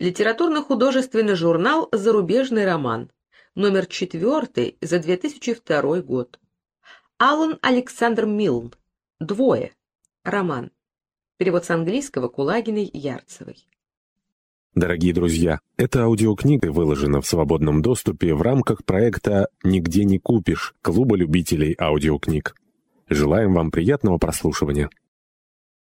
Литературно-художественный журнал «Зарубежный роман», номер 4 за 2002 год. Алан Александр Милн. Двое. Роман. Перевод с английского Кулагиной Ярцевой. Дорогие друзья, эта аудиокнига выложена в свободном доступе в рамках проекта «Нигде не купишь» Клуба любителей аудиокниг. Желаем вам приятного прослушивания.